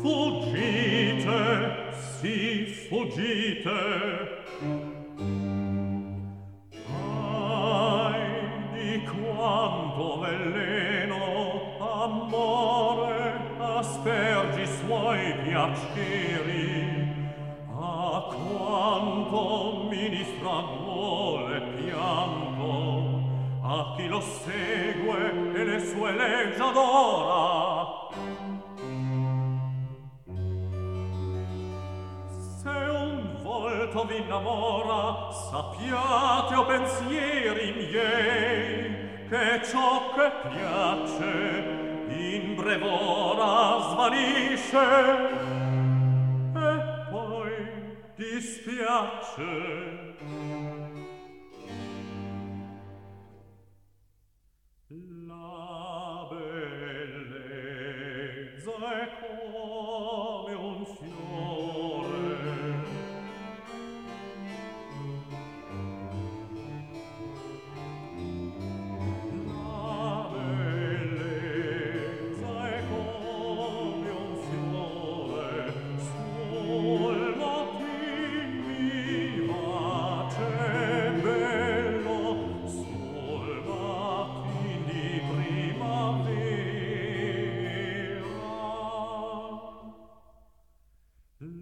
fuggite, sì, fuggite. Ai, di quanto veleno, amore, aspergi suoi piaceri, a quanto ministra vuole pianto, a chi lo segue e le sue leggi adora. Volto vi innamora, sappiate o pensieri miei, che ciò che piace in brev'ora svanisce e poi dispiace. La bellezza è cuore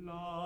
La